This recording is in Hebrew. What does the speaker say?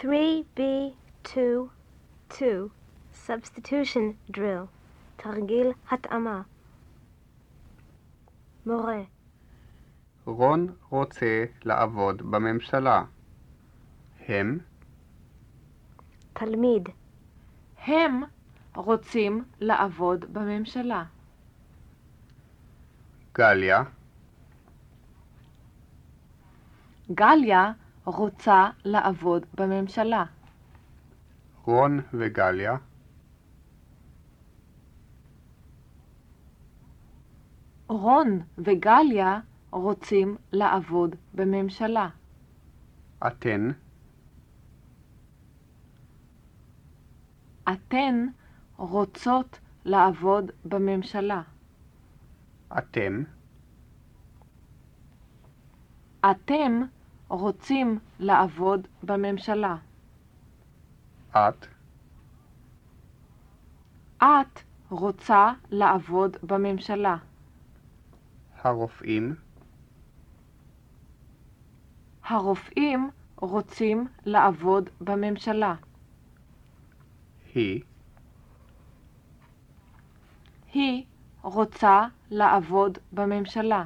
3B2-2 Substitution Drill תרגיל התאמה מורה רון רוצה לעבוד בממשלה. הם? תלמיד. הם רוצים לעבוד בממשלה. גליה, גליה רוצה לעבוד בממשלה. רון וגליה, רון וגליה רוצים לעבוד בממשלה. אתן, אתן רוצות לעבוד בממשלה. אתם, אתם רוצים לעבוד בממשלה. את, את רוצה לעבוד בממשלה. הרופאים, הרופאים רוצים לעבוד בממשלה. היא, היא רוצה לעבוד בממשלה.